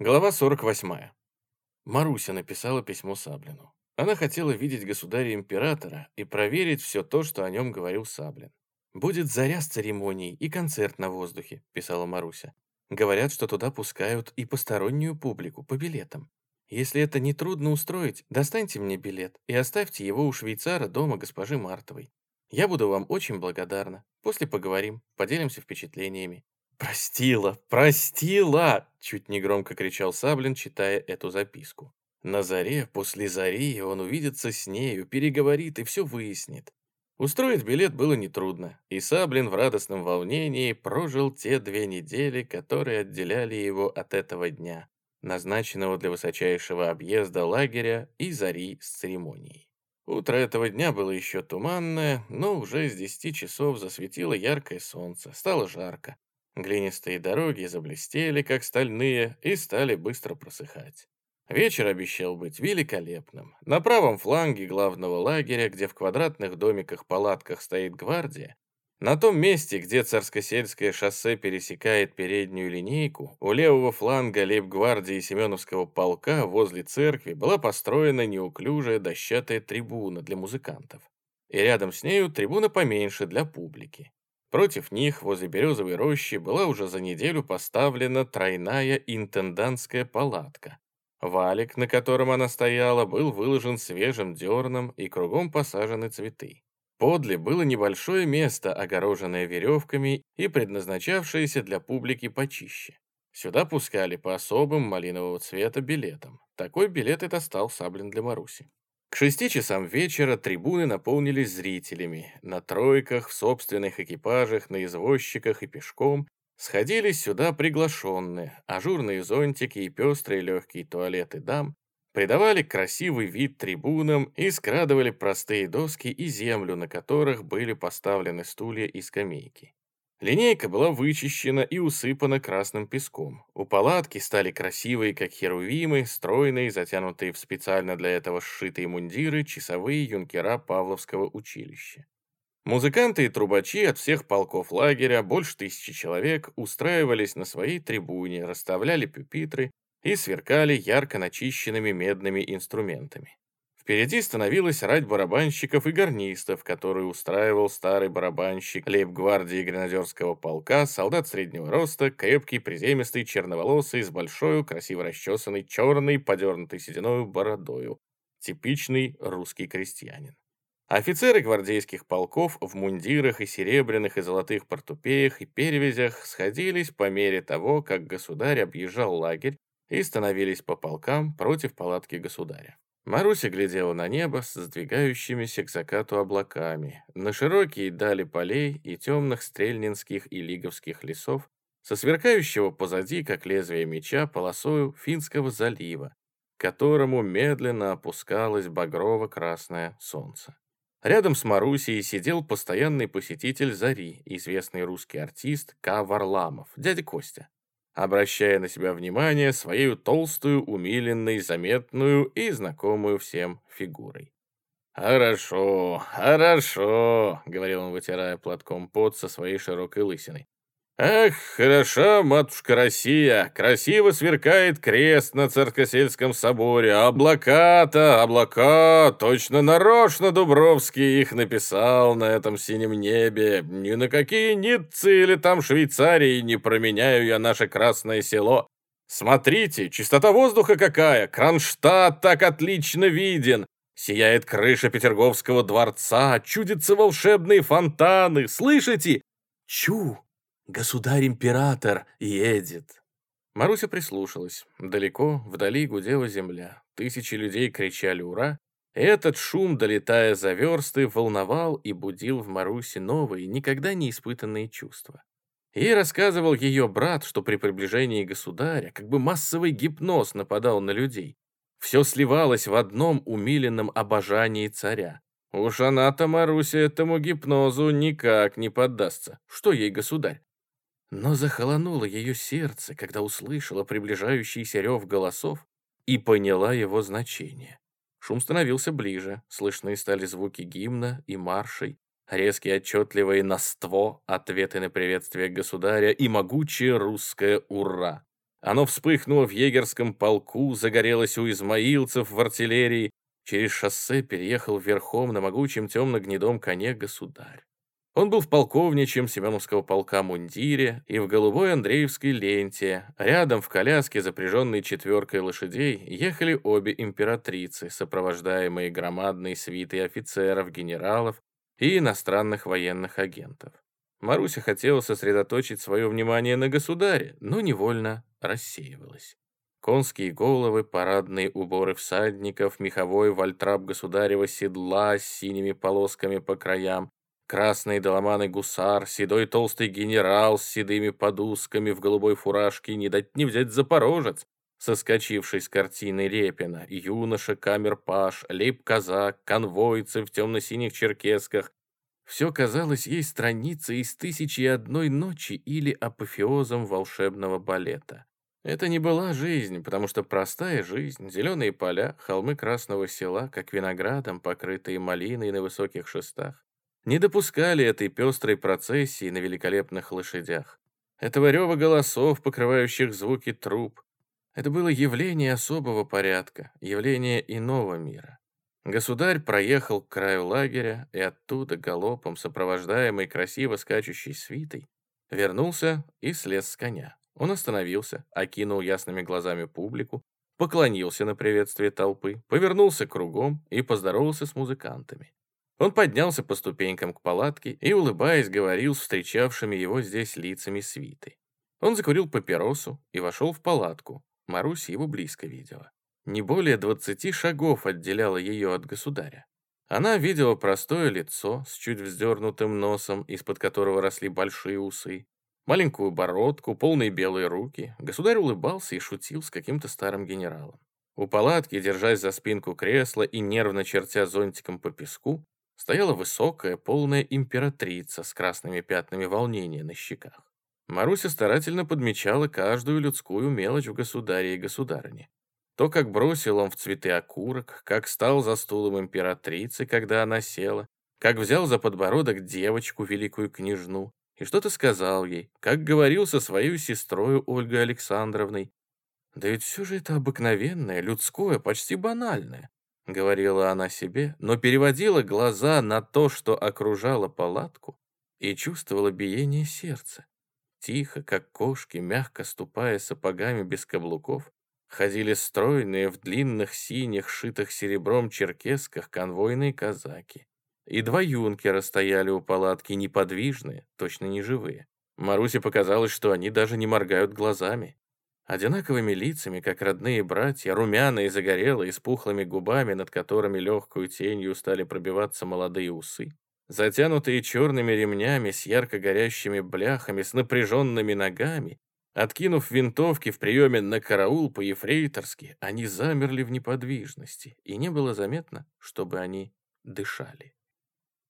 Глава 48. Маруся написала письмо Саблину. Она хотела видеть государя-императора и проверить все то, что о нем говорил Саблин. «Будет заря с церемонией и концерт на воздухе», — писала Маруся. «Говорят, что туда пускают и постороннюю публику по билетам. Если это не трудно устроить, достаньте мне билет и оставьте его у швейцара дома госпожи Мартовой. Я буду вам очень благодарна. После поговорим, поделимся впечатлениями. «Простила, простила!» — чуть негромко кричал Саблин, читая эту записку. На заре, после зари, он увидится с нею, переговорит и все выяснит. Устроить билет было нетрудно, и Саблин в радостном волнении прожил те две недели, которые отделяли его от этого дня, назначенного для высочайшего объезда лагеря и зари с церемонией. Утро этого дня было еще туманное, но уже с десяти часов засветило яркое солнце, стало жарко. Глинистые дороги заблестели, как стальные, и стали быстро просыхать. Вечер обещал быть великолепным. На правом фланге главного лагеря, где в квадратных домиках-палатках стоит гвардия, на том месте, где Царскосельское шоссе пересекает переднюю линейку, у левого фланга лейб-гвардии Семеновского полка возле церкви была построена неуклюжая дощатая трибуна для музыкантов. И рядом с нею трибуна поменьше для публики. Против них возле березовой рощи была уже за неделю поставлена тройная интендантская палатка. Валик, на котором она стояла, был выложен свежим дерном и кругом посажены цветы. Подле было небольшое место, огороженное веревками и предназначавшееся для публики почище. Сюда пускали по особым малинового цвета билетам. Такой билет и достал Саблин для Маруси. К шести часам вечера трибуны наполнились зрителями. На тройках, в собственных экипажах, на извозчиках и пешком сходились сюда приглашенные. Ажурные зонтики и пестрые легкие туалеты дам придавали красивый вид трибунам и скрадывали простые доски и землю, на которых были поставлены стулья и скамейки. Линейка была вычищена и усыпана красным песком. У палатки стали красивые, как херувимы, стройные, затянутые в специально для этого сшитые мундиры, часовые юнкера Павловского училища. Музыканты и трубачи от всех полков лагеря, больше тысячи человек, устраивались на своей трибуне, расставляли пюпитры и сверкали ярко начищенными медными инструментами. Впереди становилась рать барабанщиков и гарнистов, которую устраивал старый барабанщик лейб-гвардии гренадерского полка, солдат среднего роста, крепкий, приземистый, черноволосый, с большой, красиво расчесанной, черной, подернутой сединою бородою. Типичный русский крестьянин. Офицеры гвардейских полков в мундирах и серебряных и золотых портупеях и перевязях сходились по мере того, как государь объезжал лагерь и становились по полкам против палатки государя. Маруся глядела на небо с сдвигающимися к закату облаками, на широкие дали полей и темных стрельнинских и лиговских лесов, со сверкающего позади, как лезвие меча, полосою Финского залива, которому медленно опускалось багрово-красное солнце. Рядом с Марусей сидел постоянный посетитель «Зари», известный русский артист К. Варламов, дядя Костя обращая на себя внимание своей толстую, умиленной, заметную и знакомую всем фигурой. «Хорошо, хорошо», — говорил он, вытирая платком пот со своей широкой лысиной. «Ах, хороша матушка Россия! Красиво сверкает крест на Царскосельском соборе. Облака-то, облака! Точно нарочно Дубровский их написал на этом синем небе. Ни на какие Ниццы или там Швейцарии не променяю я наше Красное Село. Смотрите, чистота воздуха какая! Кронштадт так отлично виден!» Сияет крыша Петерговского дворца, чудятся волшебные фонтаны. Слышите? Чу! Государь-император едет!» Маруся прислушалась. Далеко, вдали гудела земля. Тысячи людей кричали «Ура!». Этот шум, долетая за версты, волновал и будил в Марусе новые, никогда не испытанные чувства. Ей рассказывал ее брат, что при приближении государя как бы массовый гипноз нападал на людей. Все сливалось в одном умиленном обожании царя. Уж она-то, Маруся, этому гипнозу никак не поддастся. Что ей государь? Но захолонуло ее сердце, когда услышала приближающийся рев голосов и поняла его значение. Шум становился ближе, слышны стали звуки гимна и маршей, резкие отчетливые наство, ответы на приветствие государя и могучее русское «Ура!». Оно вспыхнуло в егерском полку, загорелось у измаилцев в артиллерии. Через шоссе переехал верхом на могучем темно-гнедом коне государь. Он был в полковничьем Семеновского полка мундире и в голубой Андреевской ленте. Рядом в коляске, запряженной четверкой лошадей, ехали обе императрицы, сопровождаемые громадной свитой офицеров, генералов и иностранных военных агентов. Маруся хотела сосредоточить свое внимание на государе, но невольно рассеивалась. Конские головы, парадные уборы всадников, меховой вальтрап государева седла с синими полосками по краям, Красный доломаный гусар, седой толстый генерал с седыми подусками в голубой фуражке, не дать не взять запорожец, соскочивший с картины Репина, юноша, камер-паш, лейб-казак, конвойцы в темно-синих черкесках. Все казалось ей страницей из «Тысячи и одной ночи» или апофеозом волшебного балета. Это не была жизнь, потому что простая жизнь, зеленые поля, холмы Красного села, как виноградом, покрытые малиной на высоких шестах, не допускали этой пестрой процессии на великолепных лошадях, этого рева голосов, покрывающих звуки труб. Это было явление особого порядка, явление иного мира. Государь проехал к краю лагеря и оттуда галопом, сопровождаемый красиво скачущей свитой, вернулся и слез с коня. Он остановился, окинул ясными глазами публику, поклонился на приветствие толпы, повернулся кругом и поздоровался с музыкантами. Он поднялся по ступенькам к палатке и, улыбаясь, говорил с встречавшими его здесь лицами свиты. Он закурил папиросу и вошел в палатку. Маруся его близко видела. Не более двадцати шагов отделяло ее от государя. Она видела простое лицо с чуть вздернутым носом, из-под которого росли большие усы, маленькую бородку, полные белые руки. Государь улыбался и шутил с каким-то старым генералом. У палатки, держась за спинку кресла и нервно чертя зонтиком по песку, стояла высокая, полная императрица с красными пятнами волнения на щеках. Маруся старательно подмечала каждую людскую мелочь в государе и государыне. То, как бросил он в цветы окурок, как стал за стулом императрицы, когда она села, как взял за подбородок девочку, великую княжну, и что-то сказал ей, как говорил со своей сестрой Ольгой Александровной. Да ведь все же это обыкновенное, людское, почти банальное. — говорила она себе, но переводила глаза на то, что окружало палатку, и чувствовала биение сердца. Тихо, как кошки, мягко ступая сапогами без каблуков, ходили стройные в длинных синих, шитых серебром черкесках конвойные казаки. И два юнкера стояли у палатки неподвижные, точно не живые. Марусе показалось, что они даже не моргают глазами. Одинаковыми лицами, как родные братья, румяные, загорелые, с пухлыми губами, над которыми легкую тенью стали пробиваться молодые усы, затянутые черными ремнями с ярко горящими бляхами, с напряженными ногами, откинув винтовки в приеме на караул по-ефрейторски, они замерли в неподвижности, и не было заметно, чтобы они дышали.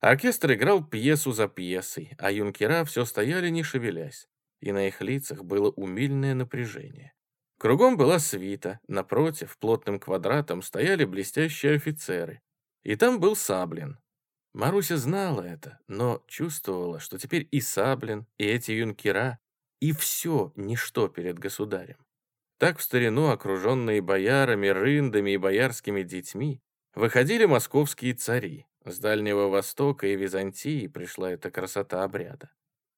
Оркестр играл пьесу за пьесой, а юнкера все стояли, не шевелясь и на их лицах было умильное напряжение. Кругом была свита, напротив, плотным квадратом стояли блестящие офицеры. И там был Саблин. Маруся знала это, но чувствовала, что теперь и Саблин, и эти юнкера, и все ничто перед государем. Так в старину, окруженные боярами, рындами и боярскими детьми, выходили московские цари. С Дальнего Востока и Византии пришла эта красота обряда.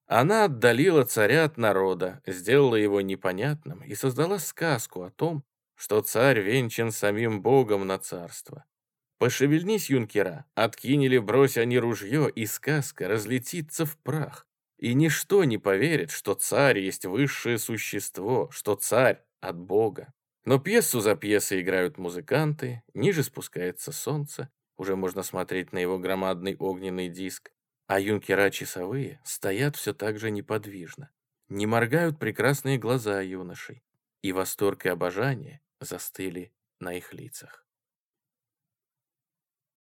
Она отдалила царя от народа, сделала его непонятным и создала сказку о том, что царь венчан самим Богом на царство. Пошевельнись, юнкера, откинили, брось они ружье, и сказка разлетится в прах. И ничто не поверит, что царь есть высшее существо, что царь от Бога. Но пьесу за пьесой играют музыканты, ниже спускается солнце, уже можно смотреть на его громадный огненный диск, а юнкера часовые стоят все так же неподвижно. Не моргают прекрасные глаза юношей, и восторг и обожание застыли на их лицах.